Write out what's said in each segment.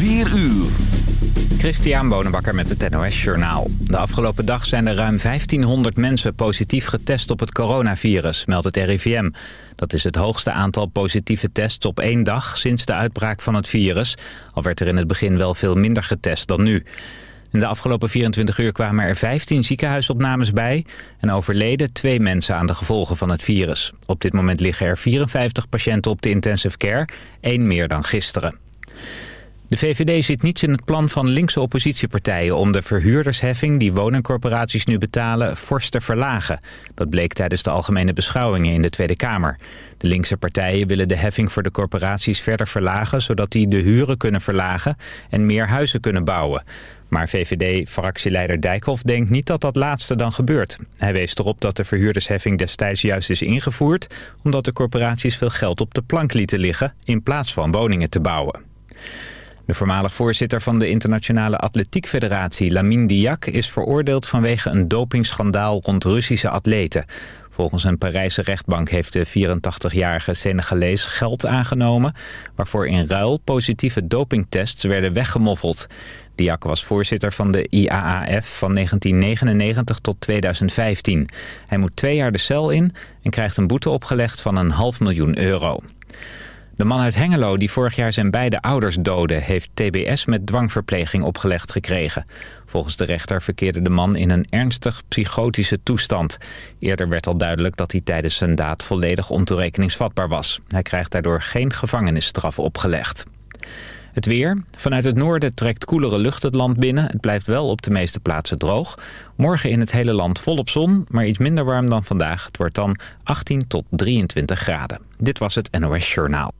4 uur. Christian Bonenbakker met het NOS Journaal. De afgelopen dag zijn er ruim 1500 mensen positief getest op het coronavirus, meldt het RIVM. Dat is het hoogste aantal positieve tests op één dag sinds de uitbraak van het virus. Al werd er in het begin wel veel minder getest dan nu. In de afgelopen 24 uur kwamen er 15 ziekenhuisopnames bij... en overleden twee mensen aan de gevolgen van het virus. Op dit moment liggen er 54 patiënten op de intensive care, één meer dan gisteren. De VVD zit niets in het plan van linkse oppositiepartijen om de verhuurdersheffing die woningcorporaties nu betalen fors te verlagen. Dat bleek tijdens de algemene beschouwingen in de Tweede Kamer. De linkse partijen willen de heffing voor de corporaties verder verlagen zodat die de huren kunnen verlagen en meer huizen kunnen bouwen. Maar VVD-fractieleider Dijkhoff denkt niet dat dat laatste dan gebeurt. Hij wees erop dat de verhuurdersheffing destijds juist is ingevoerd... omdat de corporaties veel geld op de plank lieten liggen in plaats van woningen te bouwen. De voormalig voorzitter van de Internationale Atletiek Federatie, Lamine Diak, is veroordeeld vanwege een dopingschandaal rond Russische atleten. Volgens een Parijse rechtbank heeft de 84-jarige Senegalees geld aangenomen... waarvoor in ruil positieve dopingtests werden weggemoffeld. Diak was voorzitter van de IAAF van 1999 tot 2015. Hij moet twee jaar de cel in en krijgt een boete opgelegd van een half miljoen euro. De man uit Hengelo die vorig jaar zijn beide ouders doodde... heeft TBS met dwangverpleging opgelegd gekregen. Volgens de rechter verkeerde de man in een ernstig psychotische toestand. Eerder werd al duidelijk dat hij tijdens zijn daad volledig ontoerekeningsvatbaar was. Hij krijgt daardoor geen gevangenisstraf opgelegd. Het weer. Vanuit het noorden trekt koelere lucht het land binnen. Het blijft wel op de meeste plaatsen droog. Morgen in het hele land volop zon, maar iets minder warm dan vandaag. Het wordt dan 18 tot 23 graden. Dit was het NOS Journaal.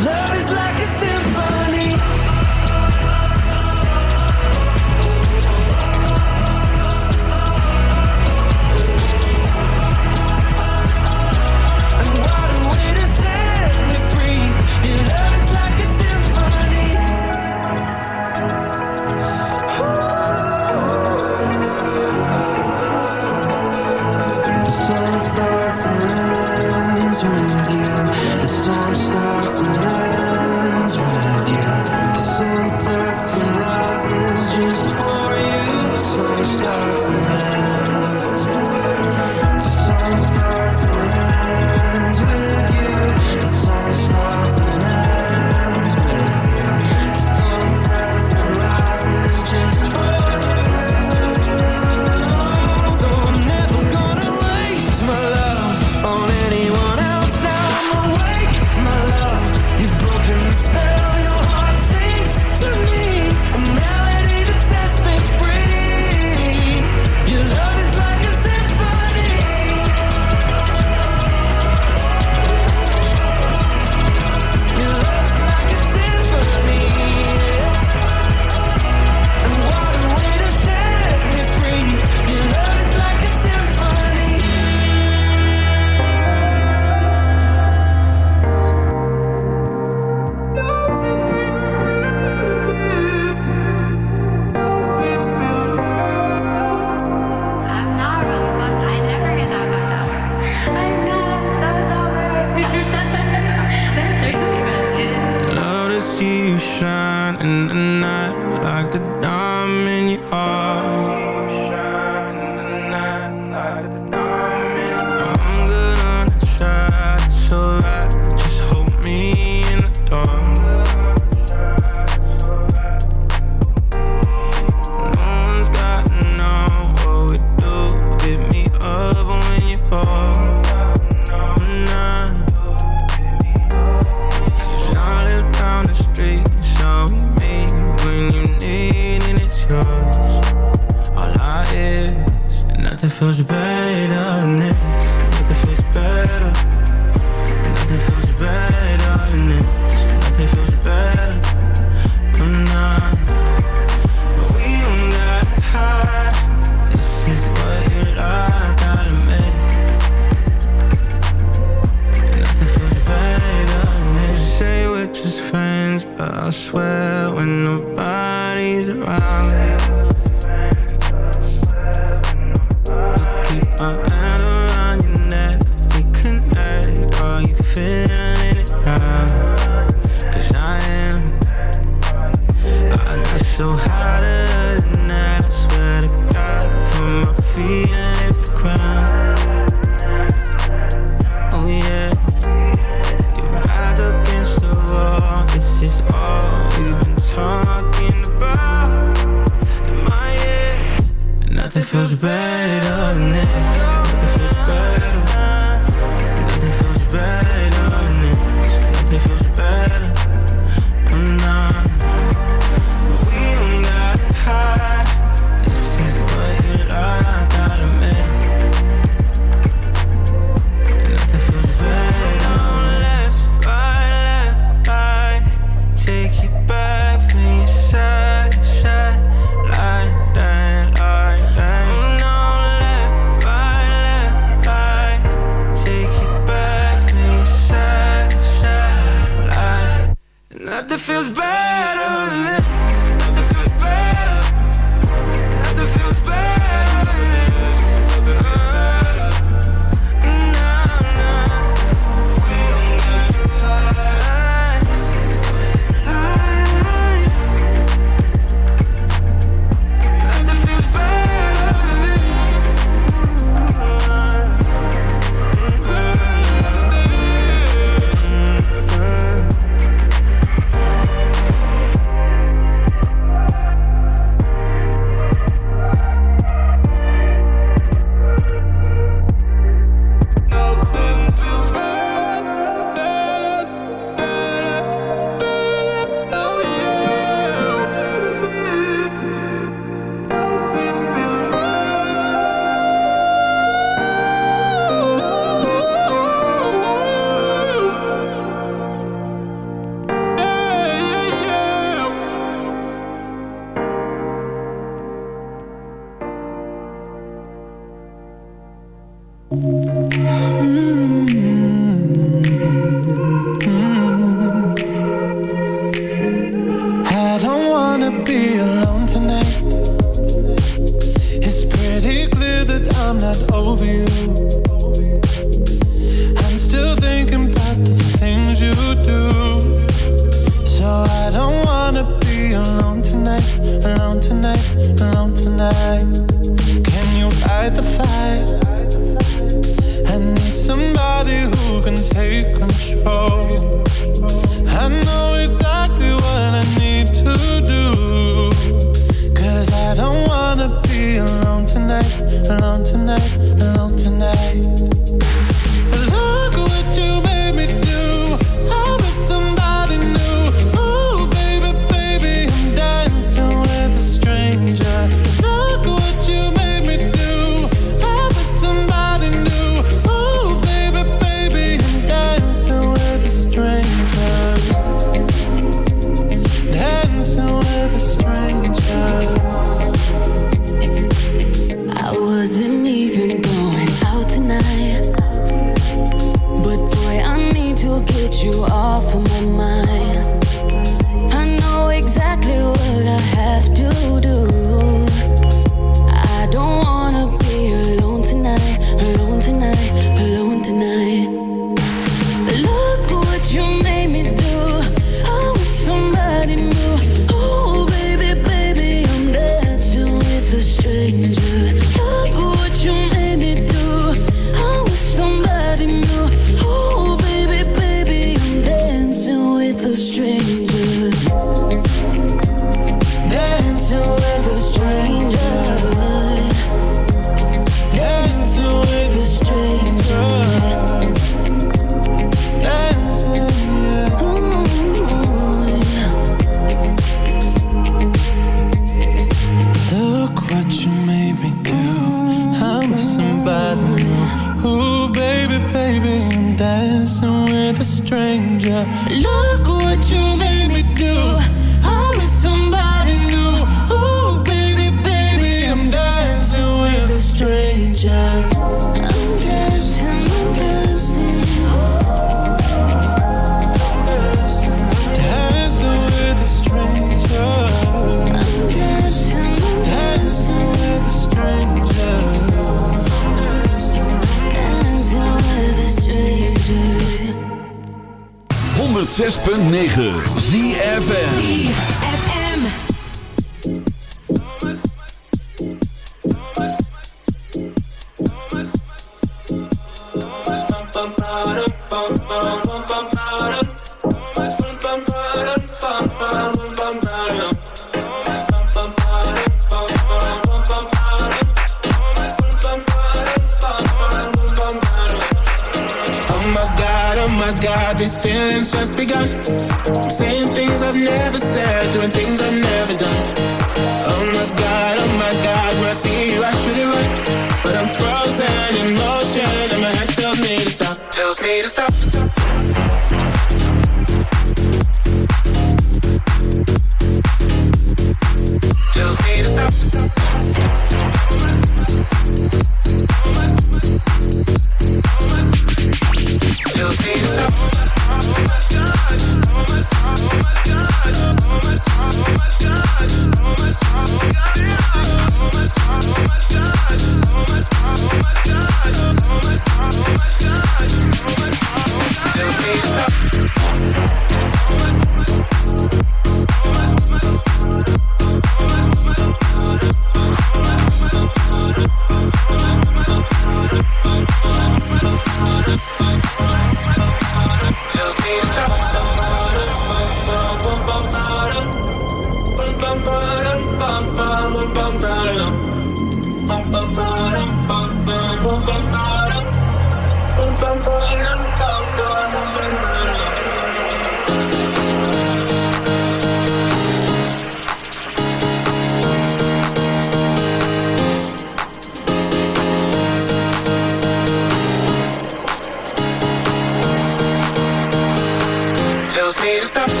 girls me to stop.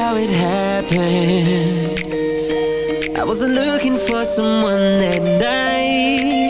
how it happened. I wasn't looking for someone that night.